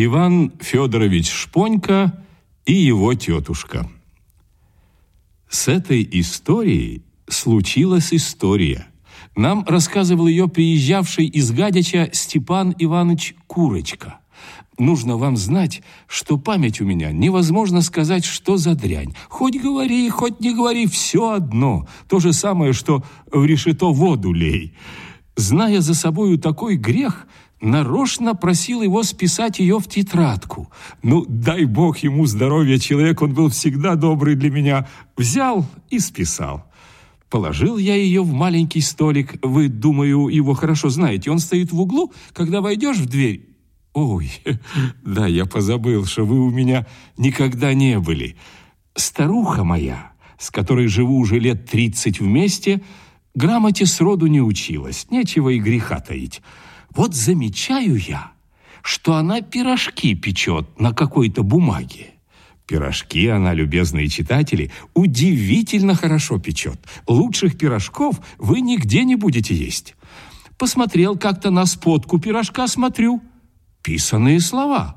Иван Федорович Шпонька и его тетушка. С этой историей случилась история. Нам рассказывал ее приезжавший из Гадяча Степан Иванович Курочка. Нужно вам знать, что память у меня невозможно сказать, что за дрянь. Хоть говори, хоть не говори, все одно. То же самое, что в решето воду лей. Зная за собою такой грех, нарочно просил его списать ее в тетрадку. Ну, дай бог ему здоровья, человек, он был всегда добрый для меня. Взял и списал. Положил я ее в маленький столик. Вы, думаю, его хорошо знаете. Он стоит в углу. Когда войдешь в дверь, Ой, да, я позабыл, что вы у меня никогда не были. Старуха моя, с которой живу уже лет тридцать вместе, грамоте сроду не училась, нечего и греха таить. Вот замечаю я, что она пирожки печет на какой-то бумаге. Пирожки она, любезные читатели, удивительно хорошо печет. Лучших пирожков вы нигде не будете есть. Посмотрел как-то на спотку пирожка, смотрю – писанные слова.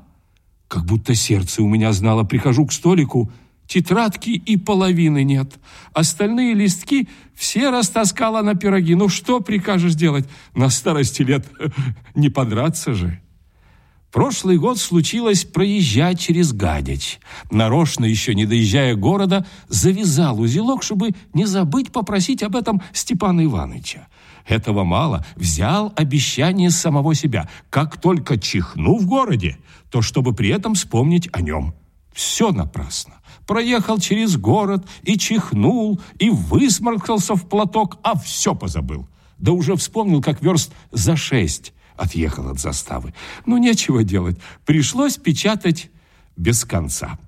Как будто сердце у меня знало, прихожу к столику, тетрадки и половины нет. Остальные листки все растаскала на пироги. Ну что прикажешь делать? На старости лет не подраться же. Прошлый год случилось проезжать через Гадяч. Нарочно, еще не доезжая города, завязал узелок, чтобы не забыть попросить об этом Степана Ивановича. Этого мало. Взял обещание самого себя. Как только чихну в городе, то чтобы при этом вспомнить о нем. Все напрасно. Проехал через город и чихнул, и высморкался в платок, а все позабыл. Да уже вспомнил, как верст за шесть отъехал от заставы. Ну, нечего делать. Пришлось печатать без конца.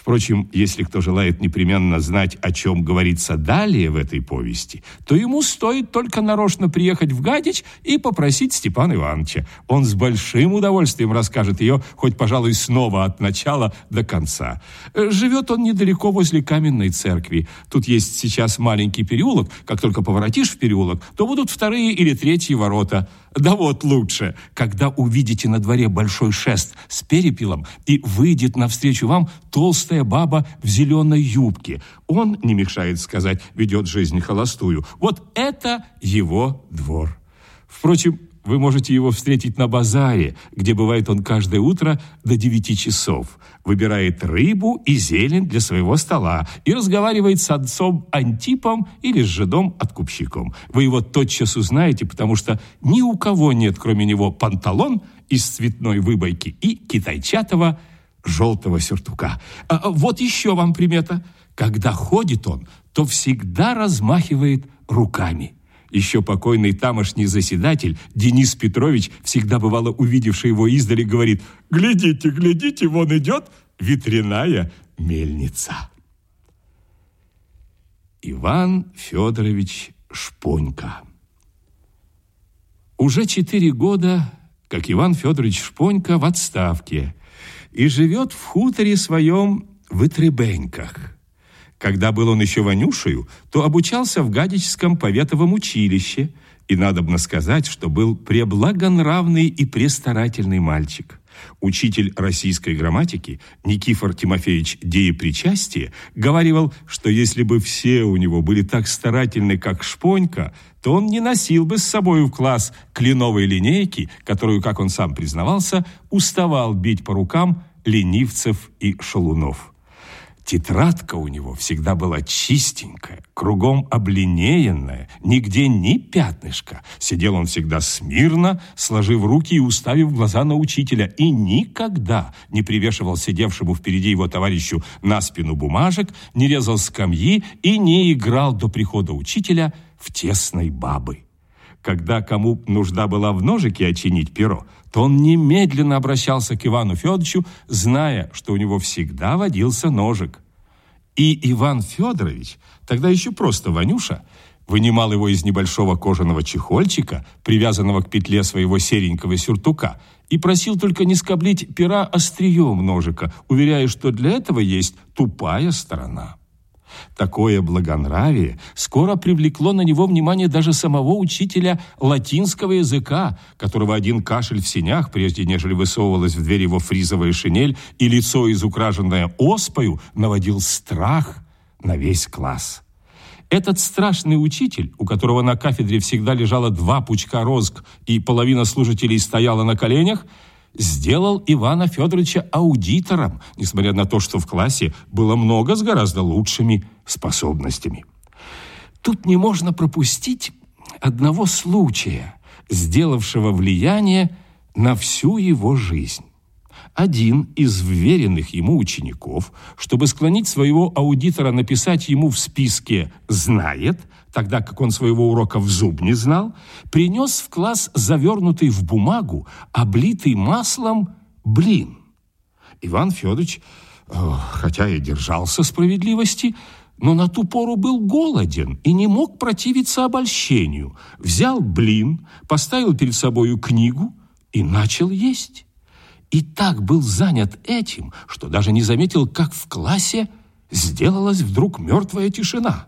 Впрочем, если кто желает непременно знать, о чем говорится далее в этой повести, то ему стоит только нарочно приехать в Гадич и попросить Степана Ивановича. Он с большим удовольствием расскажет ее, хоть, пожалуй, снова от начала до конца. Живет он недалеко возле каменной церкви. Тут есть сейчас маленький переулок. Как только поворотишь в переулок, то будут вторые или третьи ворота. Да вот лучше, когда увидите на дворе большой шест с перепелом и выйдет навстречу вам толстая баба в зеленой юбке. Он, не мешает сказать, ведет жизнь холостую. Вот это его двор. Впрочем, вы можете его встретить на базаре, где бывает он каждое утро до 9 часов. Выбирает рыбу и зелень для своего стола и разговаривает с отцом Антипом или с жидом откупщиком. Вы его тотчас узнаете, потому что ни у кого нет, кроме него, панталон из цветной выбойки и китайчатого желтого сюртука. А, а вот еще вам примета. Когда ходит он, то всегда размахивает руками. Еще покойный тамошний заседатель Денис Петрович, всегда бывало увидевший его издали, говорит «Глядите, глядите, вон идет ветряная мельница». Иван Федорович Шпонька Уже четыре года, как Иван Федорович Шпонька в отставке и живет в хуторе своем в Итребеньках – когда был он еще Ванюшею, то обучался в Гадичском поветовом училище, и надобно сказать, что был преблагонравный и престарательный мальчик. Учитель российской грамматики Никифор Тимофеевич Деепричастие говаривал, что если бы все у него были так старательны, как Шпонька, то он не носил бы с собой в класс кленовой линейки, которую, как он сам признавался, уставал бить по рукам ленивцев и шалунов. Тетрадка у него всегда была чистенькая, кругом облинеенная, нигде ни пятнышка. Сидел он всегда смирно, сложив руки и уставив глаза на учителя, и никогда не привешивал сидевшему впереди его товарищу на спину бумажек, не резал скамьи и не играл до прихода учителя в тесной бабы. Когда кому нужда была в ножике очинить перо, то он немедленно обращался к Ивану Федоровичу, зная, что у него всегда водился ножик. И Иван Федорович, тогда еще просто Ванюша, вынимал его из небольшого кожаного чехольчика, привязанного к петле своего серенького сюртука, и просил только не скоблить пера острием ножика, уверяя, что для этого есть тупая сторона. Такое благонравие скоро привлекло на него внимание даже самого учителя латинского языка, которого один кашель в синях, прежде нежели высовывалась в дверь его фризовая шинель, и лицо, изукрашенное оспою, наводил страх на весь класс. Этот страшный учитель, у которого на кафедре всегда лежало два пучка розг и половина служителей стояла на коленях, сделал Ивана Федоровича аудитором, несмотря на то, что в классе было много с гораздо лучшими способностями. Тут не можно пропустить одного случая, сделавшего влияние на всю его жизнь. Один из вверенных ему учеников, чтобы склонить своего аудитора написать ему в списке «знает», тогда как он своего урока в зуб не знал, принес в класс завернутый в бумагу, облитый маслом блин. Иван Федорович, хотя и держался справедливости, но на ту пору был голоден и не мог противиться обольщению. Взял блин, поставил перед собою книгу и начал есть. И так был занят этим, что даже не заметил, как в классе сделалась вдруг мертвая тишина.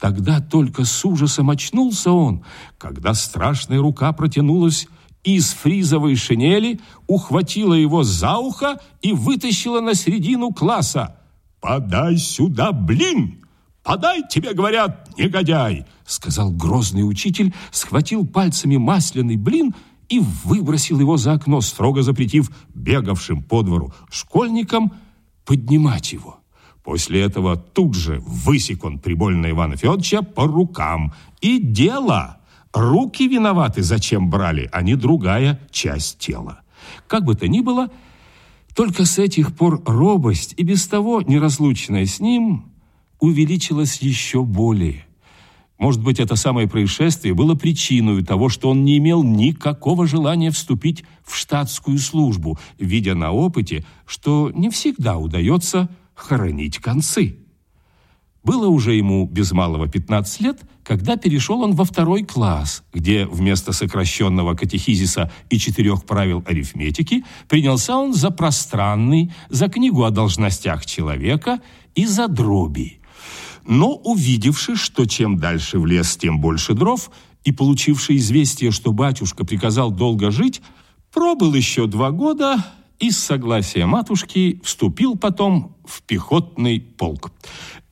Тогда только с ужасом очнулся он, когда страшная рука протянулась из фризовой шинели, ухватила его за ухо и вытащила на середину класса. «Подай сюда, блин! Подай, тебе говорят, негодяй!» сказал грозный учитель, схватил пальцами масляный блин выбросил его за окно, строго запретив бегавшим по двору школьникам поднимать его. После этого тут же высек он прибольно Ивана Федоровича по рукам. И дело! Руки виноваты, зачем брали, а не другая часть тела. Как бы то ни было, только с этих пор робость и без того неразлучная с ним увеличилась еще более. Может быть, это самое происшествие было причиной того, что он не имел никакого желания вступить в штатскую службу, видя на опыте, что не всегда удается хоронить концы. Было уже ему без малого 15 лет, когда перешел он во второй класс, где вместо сокращенного катехизиса и четырех правил арифметики принялся он за пространный, за книгу о должностях человека и за дроби. Но увидевши, что чем дальше в лес, тем больше дров, и получивший известие, что батюшка приказал долго жить, пробыл еще два года и с согласия матушки вступил потом в пехотный полк.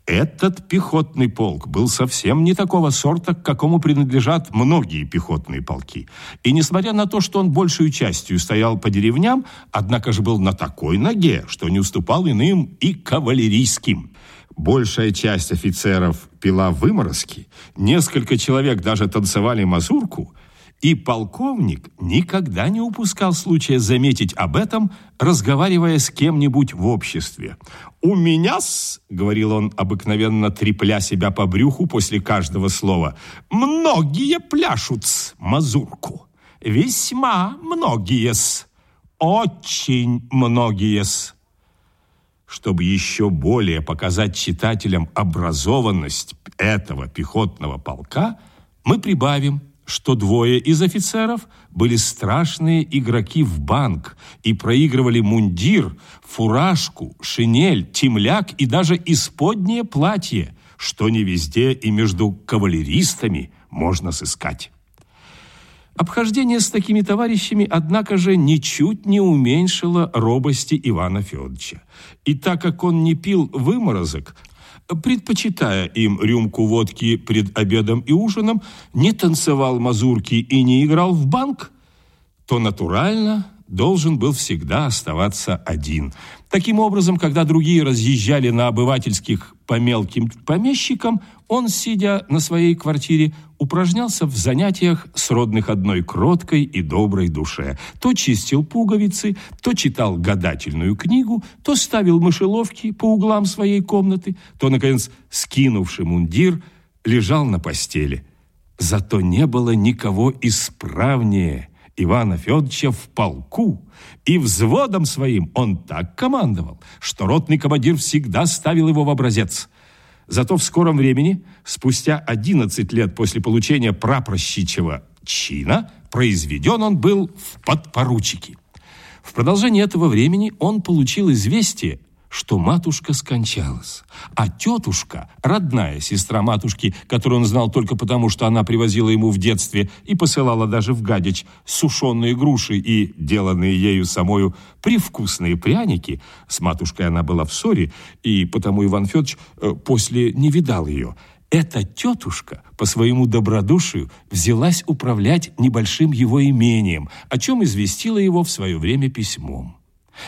Этот пехотный полк был совсем не такого сорта, к какому принадлежат многие пехотные полки. И несмотря на то, что он большую частью стоял по деревням, однако же был на такой ноге, что не уступал иным и кавалерийским. Большая часть офицеров пила выморозки, несколько человек даже танцевали мазурку – и полковник никогда не упускал случая заметить об этом, разговаривая с кем-нибудь в обществе. «У меня-с», — говорил он, обыкновенно трепля себя по брюху после каждого слова, «многие пляшут мазурку. Весьма многие-с. Очень многие-с». Чтобы еще более показать читателям образованность этого пехотного полка, мы прибавим – что двое из офицеров были страшные игроки в банк и проигрывали мундир, фуражку, шинель, темляк и даже исподнее платье, что не везде и между кавалеристами можно сыскать. Обхождение с такими товарищами, однако же, ничуть не уменьшило робости Ивана Федоровича. И так как он не пил выморозок, предпочитая им рюмку водки пред обедом и ужином, не танцевал мазурки и не играл в банк, то натурально должен был всегда оставаться один. Таким образом, когда другие разъезжали на обывательских по мелким помещикам, он, сидя на своей квартире, упражнялся в занятиях, сродных одной кроткой и доброй душе. То чистил пуговицы, то читал гадательную книгу, то ставил мышеловки по углам своей комнаты, то, наконец, скинувший мундир, лежал на постели. Зато не было никого исправнее Ивана Федоровича в полку, и взводом своим он так командовал, что ротный командир всегда ставил его в образец – Зато в скором времени, спустя 11 лет после получения прапорщичьего чина, произведен он был в подпоручики. В продолжении этого времени он получил известие, что матушка скончалась, а тетушка, родная сестра матушки, которую он знал только потому, что она привозила ему в детстве и посылала даже в Гадич сушеные груши и деланные ею самою привкусные пряники, с матушкой она была в ссоре, и потому Иван Федорович э, после не видал ее. Эта тетушка по своему добродушию взялась управлять небольшим его имением, о чем известила его в свое время письмом.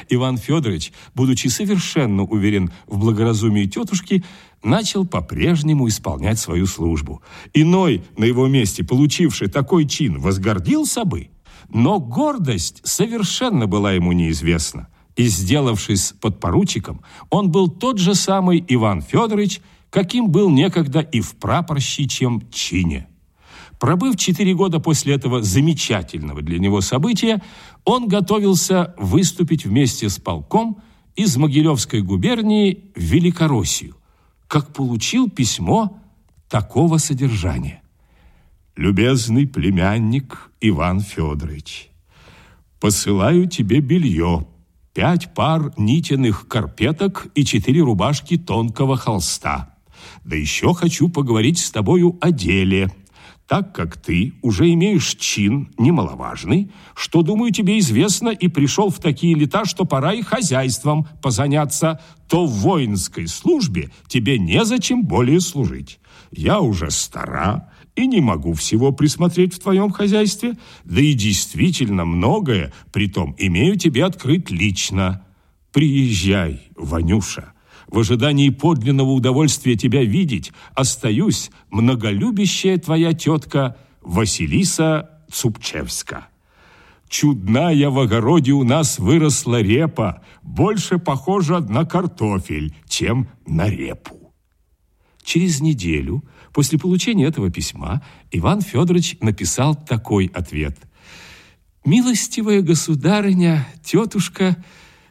Иван Федорович, будучи совершенно уверен в благоразумии тетушки, начал по-прежнему исполнять свою службу. Иной, на его месте, получивший такой чин, возгордился бы, но гордость совершенно была ему неизвестна. И, сделавшись подпоручиком, он был тот же самый Иван Федорович, каким был некогда и в прапорщичьем чине. Пробыв четыре года после этого замечательного для него события, он готовился выступить вместе с полком из Могилевской губернии в Великороссию, как получил письмо такого содержания. «Любезный племянник Иван Федорович, посылаю тебе белье, пять пар нитяных карпеток и четыре рубашки тонкого холста. Да еще хочу поговорить с тобою о деле» так как ты уже имеешь чин немаловажный, что, думаю, тебе известно и пришел в такие лета, что пора и хозяйством позаняться, то в воинской службе тебе незачем более служить. Я уже стара и не могу всего присмотреть в твоем хозяйстве, да и действительно многое, притом имею тебе открыть лично. Приезжай, Ванюша, в ожидании подлинного удовольствия тебя видеть, остаюсь, многолюбящая твоя тетка Василиса Цупчевска. Чудная в огороде у нас выросла репа, больше похожа на картофель, чем на репу. Через неделю после получения этого письма Иван Федорович написал такой ответ. «Милостивая государыня, тетушка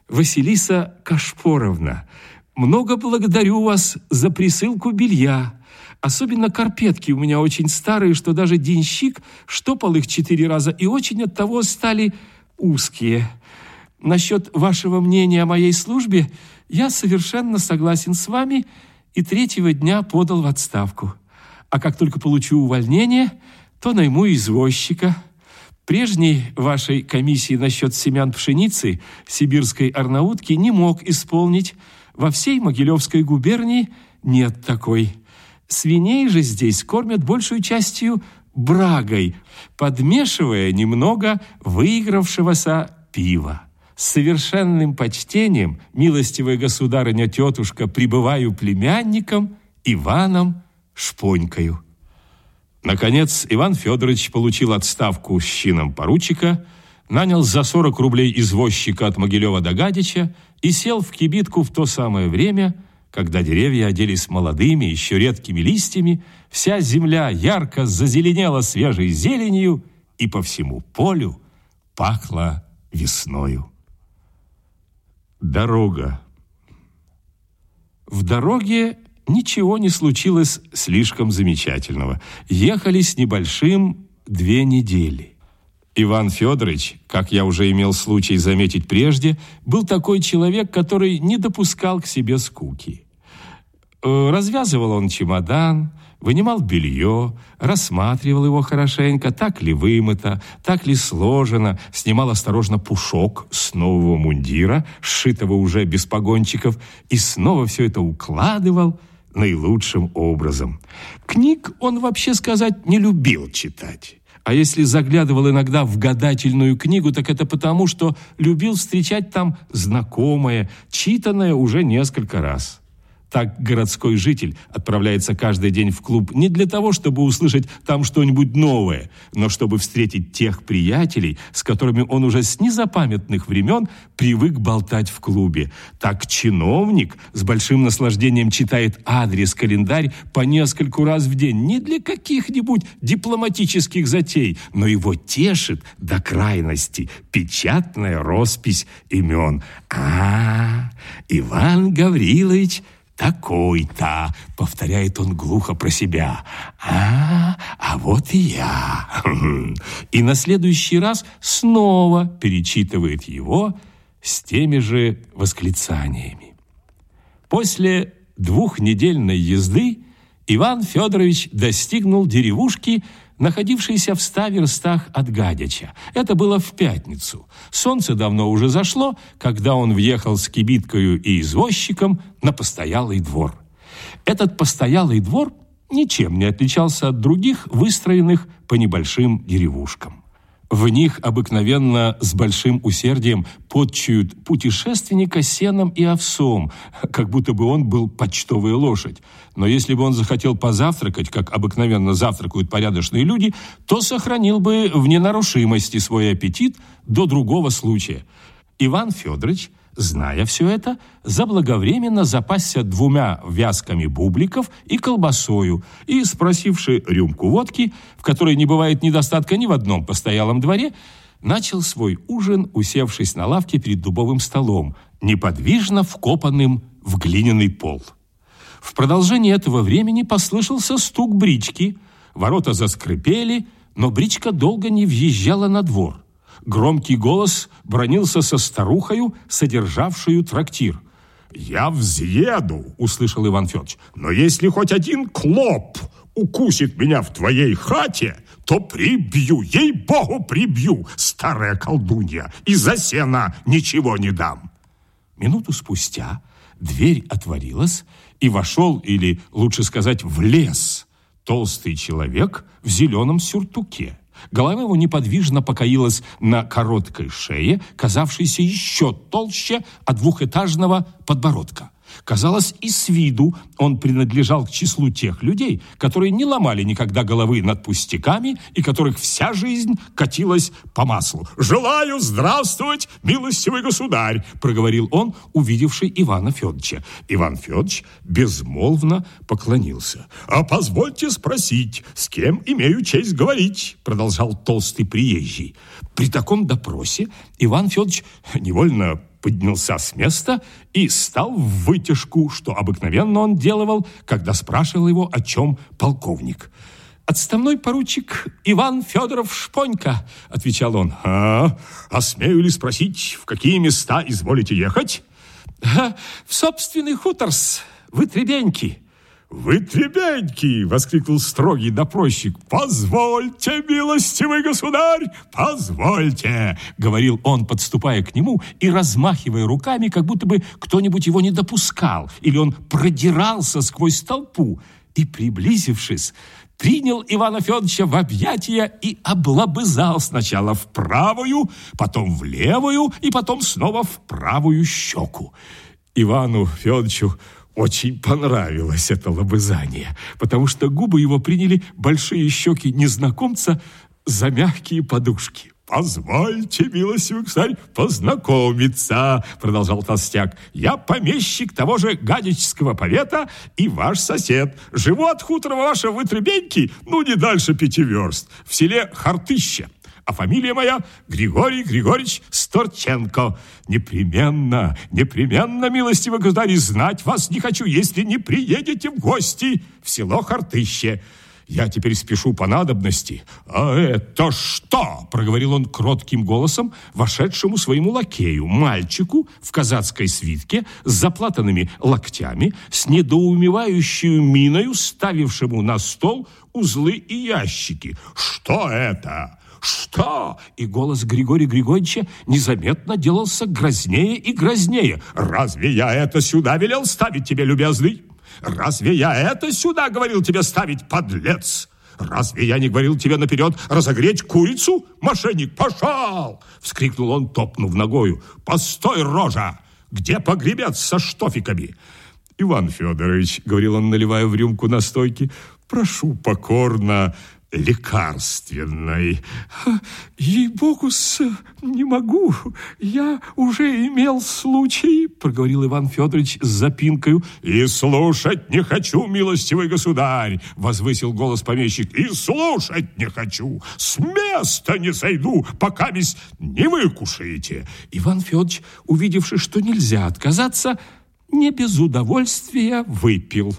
Василиса Кашпоровна, много благодарю вас за присылку белья. Особенно карпетки у меня очень старые, что даже денщик штопал их четыре раза, и очень от того стали узкие. Насчет вашего мнения о моей службе я совершенно согласен с вами и третьего дня подал в отставку. А как только получу увольнение, то найму извозчика. Прежней вашей комиссии насчет семян пшеницы сибирской арнаутки не мог исполнить, во всей Могилевской губернии нет такой. Свиней же здесь кормят большую частью брагой, подмешивая немного выигравшегося пива. С совершенным почтением, милостивая государыня-тетушка, прибываю племянником Иваном Шпонькою. Наконец, Иван Федорович получил отставку с чином поручика, нанял за 40 рублей извозчика от Могилева до Гадича и сел в кибитку в то самое время, когда деревья оделись молодыми, еще редкими листьями, вся земля ярко зазеленела свежей зеленью, и по всему полю пахло весною. Дорога. В дороге ничего не случилось слишком замечательного. Ехали с небольшим две недели. Иван Федорович, как я уже имел случай заметить прежде, был такой человек, который не допускал к себе скуки. Э, развязывал он чемодан, вынимал белье, рассматривал его хорошенько, так ли вымыто, так ли сложено, снимал осторожно пушок с нового мундира, сшитого уже без погончиков, и снова все это укладывал наилучшим образом. Книг он, вообще сказать, не любил читать. А если заглядывал иногда в гадательную книгу, так это потому, что любил встречать там знакомое, читанное уже несколько раз. Так городской житель отправляется каждый день в клуб не для того, чтобы услышать там что-нибудь новое, но чтобы встретить тех приятелей, с которыми он уже с незапамятных времен привык болтать в клубе. Так чиновник с большим наслаждением читает адрес-календарь по нескольку раз в день, не для каких-нибудь дипломатических затей, но его тешит до крайности печатная роспись имен. А, Иван Гаврилович – такой-то, повторяет он глухо про себя. А, а вот и я. И на следующий раз снова перечитывает его с теми же восклицаниями. После двухнедельной езды Иван Федорович достигнул деревушки, находившейся в ста верстах от Гадяча. Это было в пятницу. Солнце давно уже зашло, когда он въехал с кибиткою и извозчиком на постоялый двор. Этот постоялый двор ничем не отличался от других, выстроенных по небольшим деревушкам. В них обыкновенно с большим усердием подчуют путешественника сеном и овсом, как будто бы он был почтовая лошадь. Но если бы он захотел позавтракать, как обыкновенно завтракают порядочные люди, то сохранил бы в ненарушимости свой аппетит до другого случая. Иван Федорович – зная все это, заблаговременно запасся двумя вязками бубликов и колбасою и, спросивши рюмку водки, в которой не бывает недостатка ни в одном постоялом дворе, начал свой ужин, усевшись на лавке перед дубовым столом, неподвижно вкопанным в глиняный пол. В продолжении этого времени послышался стук брички, ворота заскрипели, но бричка долго не въезжала на двор. Громкий голос бронился со старухою, содержавшую трактир. «Я взъеду», — услышал Иван Федорович, «но если хоть один клоп укусит меня в твоей хате, то прибью, ей-богу, прибью, старая колдунья, и за сена ничего не дам». Минуту спустя дверь отворилась, и вошел, или, лучше сказать, влез, толстый человек в зеленом сюртуке. Голова его неподвижно покоилась на короткой шее, казавшейся еще толще от двухэтажного подбородка. Казалось, и с виду он принадлежал к числу тех людей, которые не ломали никогда головы над пустяками и которых вся жизнь катилась по маслу. «Желаю здравствовать, милостивый государь!» проговорил он, увидевший Ивана Федоровича. Иван Федорович безмолвно поклонился. «А позвольте спросить, с кем имею честь говорить?» продолжал толстый приезжий. При таком допросе Иван Федорович невольно поднялся с места и стал в вытяжку, что обыкновенно он делал, когда спрашивал его, о чем полковник. «Отставной поручик Иван Федоров Шпонька», — отвечал он. «А, а смею ли спросить, в какие места изволите ехать?» «В собственный хуторс, в Итребеньки». «Вы требеньки!» — воскликнул строгий допросчик. «Позвольте, милостивый государь, позвольте!» — говорил он, подступая к нему и размахивая руками, как будто бы кто-нибудь его не допускал, или он продирался сквозь толпу. И, приблизившись, принял Ивана Федоровича в объятия и облобызал сначала в правую, потом в левую и потом снова в правую щеку. Ивану Федоровичу очень понравилось это лобызание, потому что губы его приняли большие щеки незнакомца за мягкие подушки. «Позвольте, милостивый царь, познакомиться», — продолжал толстяк. «Я помещик того же Гадического повета и ваш сосед. Живу от хутора вашего вытребеньки, ну, не дальше пяти верст, в селе Хартыще а фамилия моя Григорий Григорьевич Сторченко. Непременно, непременно, милостивый государь, знать вас не хочу, если не приедете в гости в село Хартыще. Я теперь спешу по надобности. А это что? Проговорил он кротким голосом, вошедшему своему лакею, мальчику в казацкой свитке с заплатанными локтями, с недоумевающей миною, ставившему на стол узлы и ящики. Что это? «Что?» И голос Григория Григорьевича незаметно делался грознее и грознее. «Разве я это сюда велел ставить тебе, любезный? Разве я это сюда говорил тебе ставить, подлец?» «Разве я не говорил тебе наперед разогреть курицу? Мошенник, пошел!» Вскрикнул он, топнув ногою. «Постой, рожа! Где погребец со штофиками?» «Иван Федорович», — говорил он, наливая в рюмку настойки, «прошу покорно лекарственной. Ей-богу, не могу. Я уже имел случай, проговорил Иван Федорович с запинкой. И слушать не хочу, милостивый государь, возвысил голос помещик. И слушать не хочу. С места не сойду, пока весь не выкушаете. Иван Федорович, увидевши, что нельзя отказаться, не без удовольствия выпил.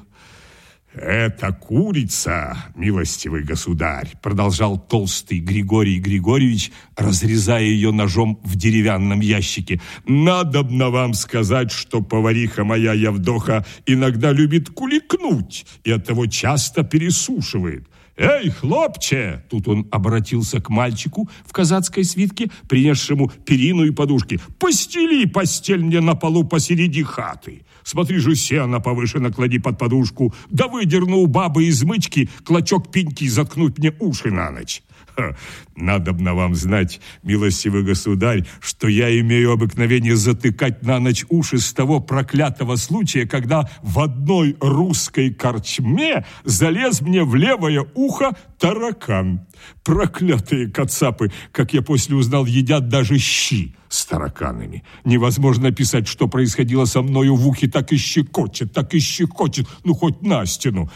«Это курица, милостивый государь», продолжал толстый Григорий Григорьевич, разрезая ее ножом в деревянном ящике. «Надобно вам сказать, что повариха моя Явдоха иногда любит куликнуть и оттого часто пересушивает. «Эй, хлопче!» Тут он обратился к мальчику в казацкой свитке, принесшему перину и подушки. «Постели постель мне на полу посреди хаты. Смотри же, сено повыше наклади под подушку, да выдерну у бабы из мычки клочок пеньки заткнуть мне уши на ночь». Надобно вам знать, милостивый государь, что я имею обыкновение затыкать на ночь уши с того проклятого случая, когда в одной русской корчме залез мне в левое ухо таракан. Проклятые кацапы, как я после узнал, едят даже щи с тараканами. Невозможно писать, что происходило со мною в ухе, так и щекочет, так и щекочет, ну хоть на стену.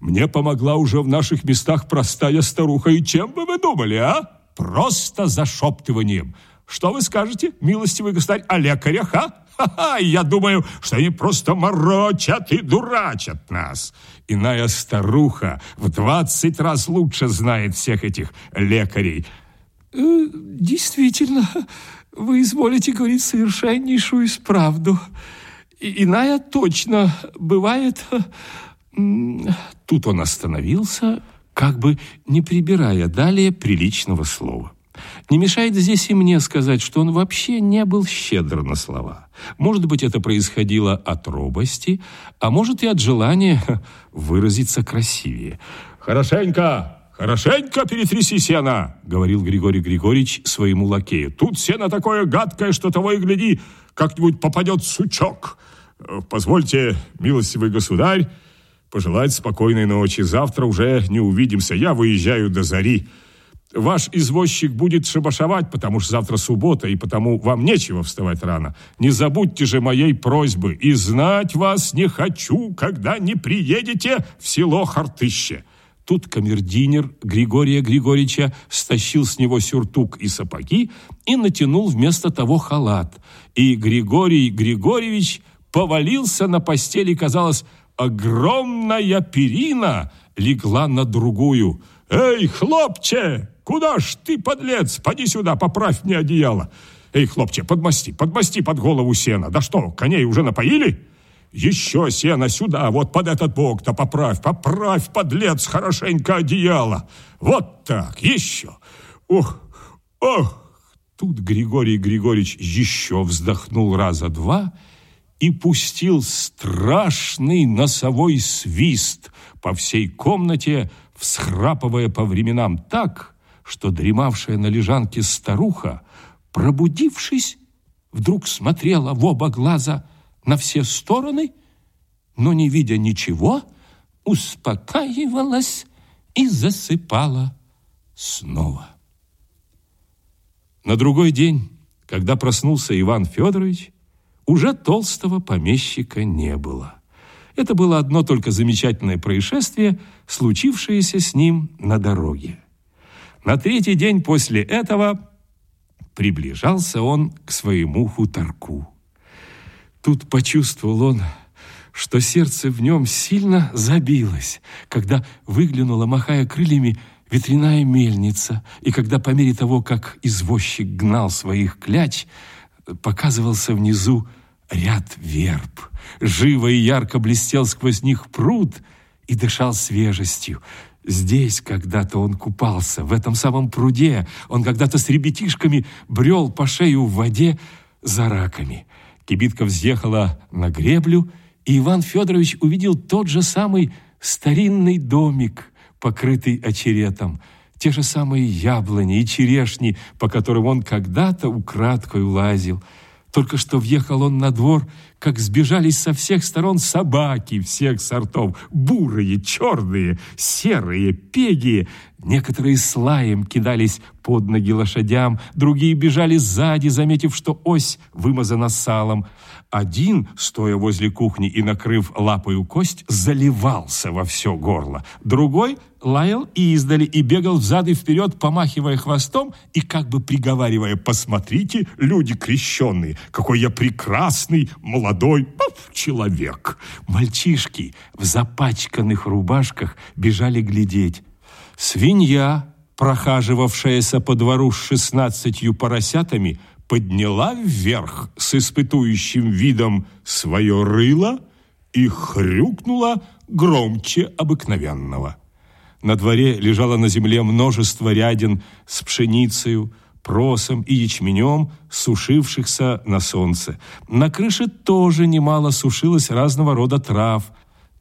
Мне помогла уже в наших местах простая старуха. И чем бы вы думали, а? Просто зашептыванием. Что вы скажете, милостивый государь, о лекарях, а? Ха-ха, я думаю, что они просто морочат и дурачат нас. Иная старуха в двадцать раз лучше знает всех этих лекарей. Э, действительно, вы изволите говорить совершеннейшую правду. Иная точно бывает Тут он остановился, как бы не прибирая далее приличного слова. Не мешает здесь и мне сказать, что он вообще не был щедр на слова. Может быть, это происходило от робости, а может и от желания выразиться красивее. «Хорошенько, хорошенько перетряси сено!» — говорил Григорий Григорьевич своему лакею. «Тут сено такое гадкое, что того и гляди, как-нибудь попадет сучок. Позвольте, милостивый государь, пожелать спокойной ночи. Завтра уже не увидимся. Я выезжаю до зари. Ваш извозчик будет шабашовать, потому что завтра суббота, и потому вам нечего вставать рано. Не забудьте же моей просьбы, и знать вас не хочу, когда не приедете в село Хартыще». Тут камердинер Григория Григорьевича стащил с него сюртук и сапоги и натянул вместо того халат. И Григорий Григорьевич повалился на постели, казалось, огромная перина легла на другую. «Эй, хлопче, куда ж ты, подлец? Поди сюда, поправь мне одеяло. Эй, хлопче, подмасти, подмасти под голову сена. Да что, коней уже напоили?» Еще сено сюда, вот под этот бок-то поправь, поправь, подлец, хорошенько одеяло. Вот так, еще. Ох, ох. Тут Григорий Григорьевич еще вздохнул раза два пустил страшный носовой свист по всей комнате, всхрапывая по временам так, что дремавшая на лежанке старуха, пробудившись, вдруг смотрела в оба глаза на все стороны, но, не видя ничего, успокаивалась и засыпала снова. На другой день, когда проснулся Иван Федорович, уже толстого помещика не было. Это было одно только замечательное происшествие, случившееся с ним на дороге. На третий день после этого приближался он к своему хуторку. Тут почувствовал он, что сердце в нем сильно забилось, когда выглянула, махая крыльями, ветряная мельница, и когда по мере того, как извозчик гнал своих кляч, показывался внизу ряд верб. Живо и ярко блестел сквозь них пруд и дышал свежестью. Здесь когда-то он купался, в этом самом пруде. Он когда-то с ребятишками брел по шею в воде за раками. Кибитка взъехала на греблю, и Иван Федорович увидел тот же самый старинный домик, покрытый очеретом, те же самые яблони и черешни, по которым он когда-то украдкой лазил – только что въехал он на двор, как сбежались со всех сторон собаки всех сортов. Бурые, черные, серые, пегие. Некоторые с лаем кидались под ноги лошадям, другие бежали сзади, заметив, что ось вымазана салом. Один, стоя возле кухни и накрыв лапою кость, заливался во все горло. Другой лаял издали и бегал взад и вперед, помахивая хвостом и как бы приговаривая «Посмотрите, люди крещенные, какой я прекрасный, молодой, человек. Мальчишки в запачканных рубашках бежали глядеть. Свинья, прохаживавшаяся по двору с шестнадцатью поросятами, подняла вверх с испытующим видом свое рыло и хрюкнула громче обыкновенного. На дворе лежало на земле множество рядин с пшеницей, просом и ячменем, сушившихся на солнце. На крыше тоже немало сушилось разного рода трав,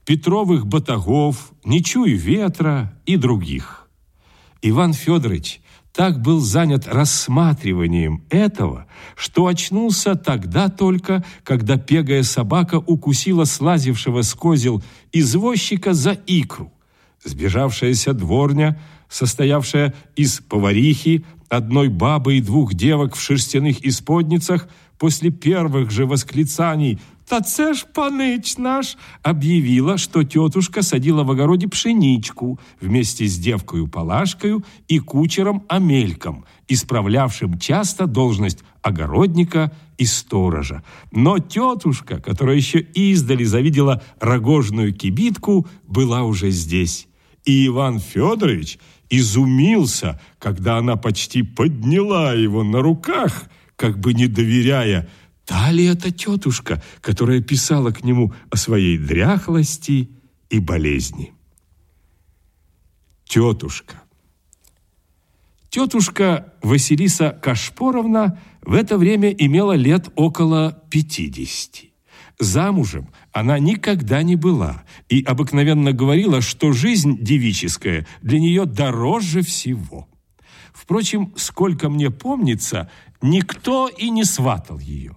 петровых батагов, ничуй ветра и других. Иван Федорович так был занят рассматриванием этого, что очнулся тогда только, когда пегая собака укусила слазившего с козел извозчика за икру. Сбежавшаяся дворня, состоявшая из поварихи, одной бабы и двух девок в шерстяных исподницах, после первых же восклицаний «Та це ж паныч наш!» объявила, что тетушка садила в огороде пшеничку вместе с девкою Палашкою и кучером Амельком, исправлявшим часто должность огородника и сторожа. Но тетушка, которая еще издали завидела рогожную кибитку, была уже здесь. И Иван Федорович изумился, когда она почти подняла его на руках, как бы не доверяя, та ли это тетушка, которая писала к нему о своей дряхлости и болезни. Тетушка. Тетушка Василиса Кашпоровна в это время имела лет около пятидесяти. Замужем она никогда не была и обыкновенно говорила, что жизнь девическая для нее дороже всего. Впрочем, сколько мне помнится, никто и не сватал ее.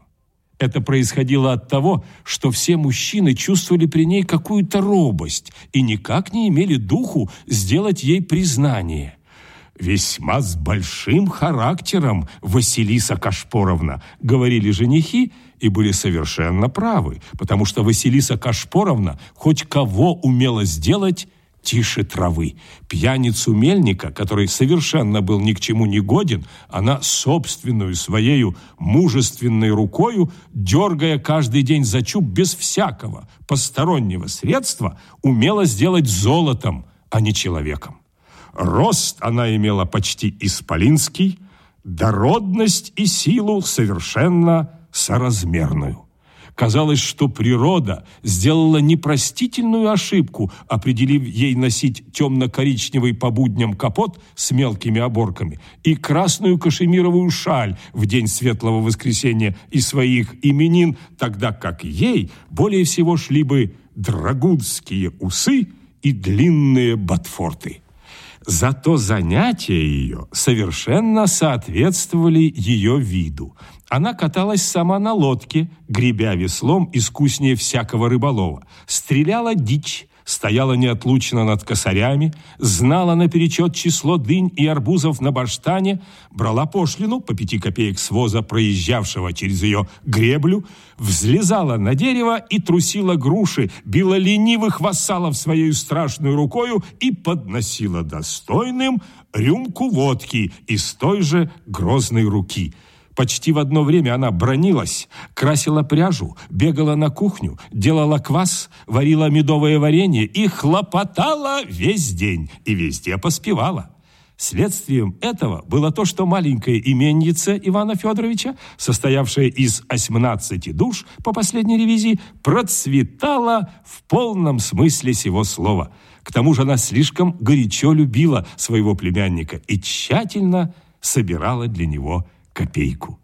Это происходило от того, что все мужчины чувствовали при ней какую-то робость и никак не имели духу сделать ей признание. «Весьма с большим характером, Василиса Кашпоровна», говорили женихи, и были совершенно правы, потому что Василиса Кашпоровна хоть кого умела сделать тише травы. Пьяницу мельника, который совершенно был ни к чему не годен, она собственную своею мужественной рукою, дергая каждый день за чуб без всякого постороннего средства, умела сделать золотом, а не человеком. Рост она имела почти исполинский, дородность и силу совершенно соразмерную. Казалось, что природа сделала непростительную ошибку, определив ей носить темно-коричневый по будням капот с мелкими оборками и красную кашемировую шаль в день Светлого Воскресения и своих именин, тогда как ей более всего шли бы драгунские усы и длинные ботфорты. Зато занятия ее совершенно соответствовали ее виду. Она каталась сама на лодке, гребя веслом искуснее всякого рыболова, стреляла дичь, стояла неотлучно над косарями, знала наперечет число дынь и арбузов на баштане, брала пошлину по пяти копеек с воза, проезжавшего через ее греблю, взлезала на дерево и трусила груши, била ленивых вассалов своей страшной рукою и подносила достойным рюмку водки из той же грозной руки – Почти в одно время она бронилась, красила пряжу, бегала на кухню, делала квас, варила медовое варенье и хлопотала весь день, и везде поспевала. Следствием этого было то, что маленькая именница Ивана Федоровича, состоявшая из 18 душ по последней ревизии, процветала в полном смысле сего слова. К тому же она слишком горячо любила своего племянника и тщательно собирала для него копейку.